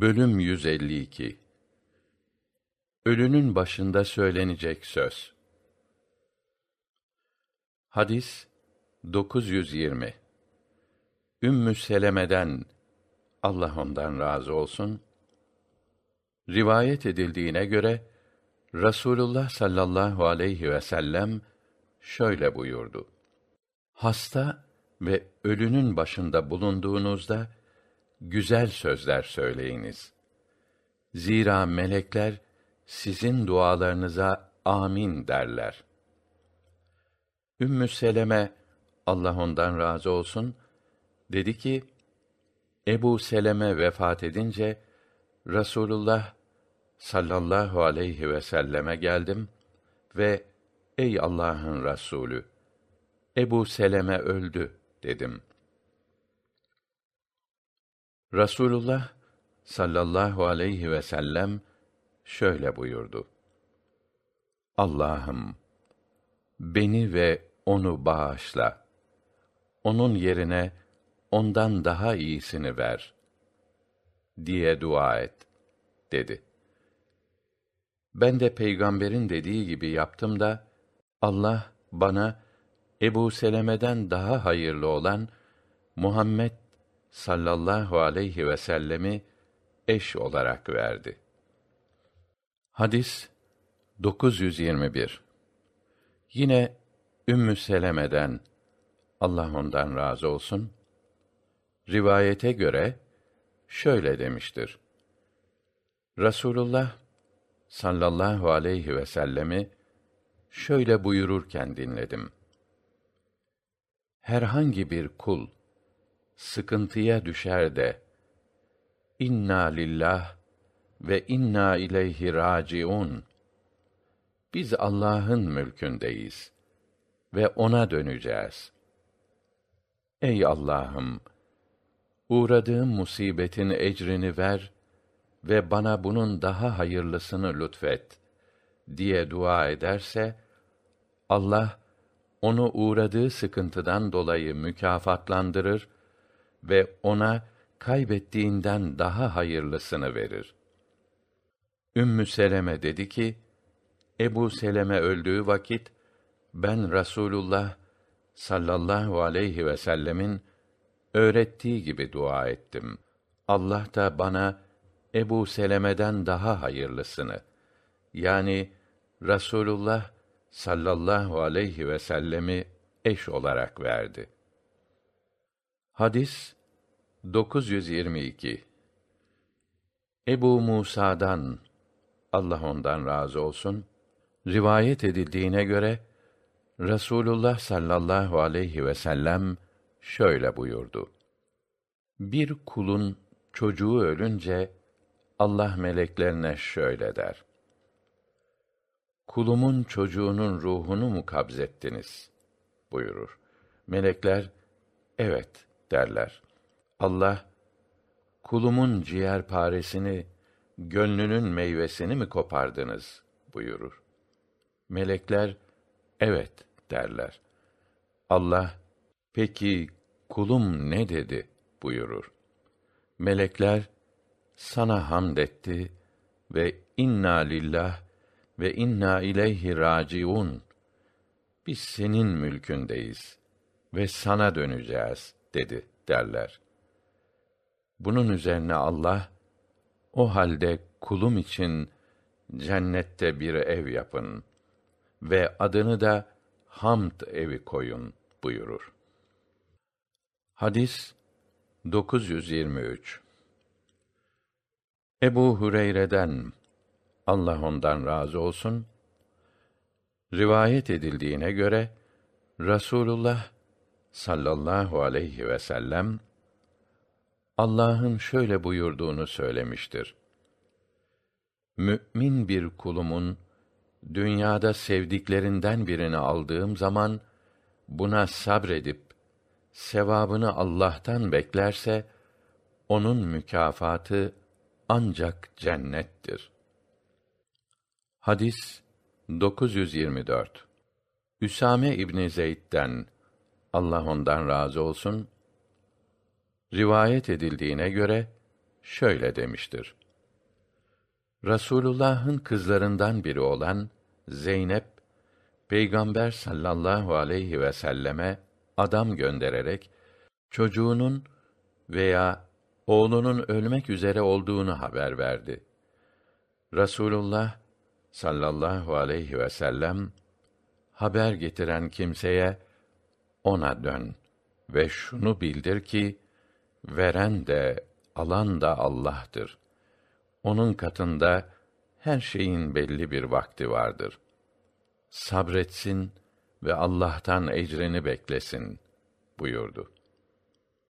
Bölüm 152 Ölünün başında söylenecek söz. Hadis 920 Ümmü Seleme'den Allah ondan razı olsun rivayet edildiğine göre Rasulullah sallallahu aleyhi ve sellem şöyle buyurdu. Hasta ve ölünün başında bulunduğunuzda güzel sözler söyleyiniz. Zira melekler sizin dualarınıza amin derler. Ümmü Seleme Allah ondan razı olsun dedi ki Ebu Seleme vefat edince Rasulullah sallallahu aleyhi ve selleme geldim ve ey Allah'ın Resulü Ebu Seleme öldü dedim. Rasulullah sallallahu aleyhi ve sellem şöyle buyurdu. Allah'ım beni ve onu bağışla. Onun yerine ondan daha iyisini ver diye dua et dedi. Ben de peygamberin dediği gibi yaptım da Allah bana Ebu Seleme'den daha hayırlı olan Muhammed sallallahu aleyhi ve sellemi eş olarak verdi. Hadis 921 Yine Ümmü Seleme'den Allah ondan razı olsun rivayete göre şöyle demiştir. Rasulullah sallallahu aleyhi ve sellemi şöyle buyururken dinledim. Herhangi bir kul sıkıntıya düşer de inna lillah ve inna ileyhi raciun biz Allah'ın mülkündeyiz ve ona döneceğiz. Ey Allah'ım uğradığım musibetin ecrini ver ve bana bunun daha hayırlısını lütfet diye dua ederse Allah onu uğradığı sıkıntıdan dolayı mükafatlandırır ve ona kaybettiğinden daha hayırlısını verir. Ümmü Seleme dedi ki, Ebu Seleme öldüğü vakit, ben Rasulullah sallallahu aleyhi ve sellemin öğrettiği gibi dua ettim. Allah da bana Ebu Seleme'den daha hayırlısını, yani Rasulullah sallallahu aleyhi ve sellemi eş olarak verdi. Hadis 922 Ebu Musa'dan Allah ondan razı olsun rivayet edildiğine göre Rasulullah sallallahu aleyhi ve sellem şöyle buyurdu. Bir kulun çocuğu ölünce Allah meleklerine şöyle der. Kulumun çocuğunun ruhunu mu kabzettiniz? buyurur. Melekler, evet derler. Allah, kulumun ciğer paresini, gönlünün meyvesini mi kopardınız? buyurur. Melekler, evet derler. Allah, peki kulum ne dedi? buyurur. Melekler, sana hamd etti ve inna lillah ve inna ileyhi raciun. Biz senin mülkündeyiz ve sana döneceğiz dedi derler. Bunun üzerine Allah o halde kulum için cennette bir ev yapın ve adını da Hamd evi koyun buyurur. Hadis 923 Ebu Hureyre'den Allah ondan razı olsun rivayet edildiğine göre Rasulullah sallallahu aleyhi ve sellem Allah'ın şöyle buyurduğunu söylemiştir. Mü'min bir kulumun dünyada sevdiklerinden birini aldığım zaman buna sabredip sevabını Allah'tan beklerse onun mükafatı ancak cennettir. Hadis 924 Üsame İbni Zeyd'den Allah ondan razı olsun rivayet edildiğine göre şöyle demiştir. Rasulullah'ın kızlarından biri olan Zeynep Peygamber sallallahu aleyhi ve selleme adam göndererek çocuğunun veya oğlunun ölmek üzere olduğunu haber verdi. Rasulullah sallallahu aleyhi ve sellem haber getiren kimseye ona dön ve şunu bildir ki veren de alan da Allah'tır. Onun katında her şeyin belli bir vakti vardır. Sabretsin ve Allah'tan ecrini beklesin buyurdu.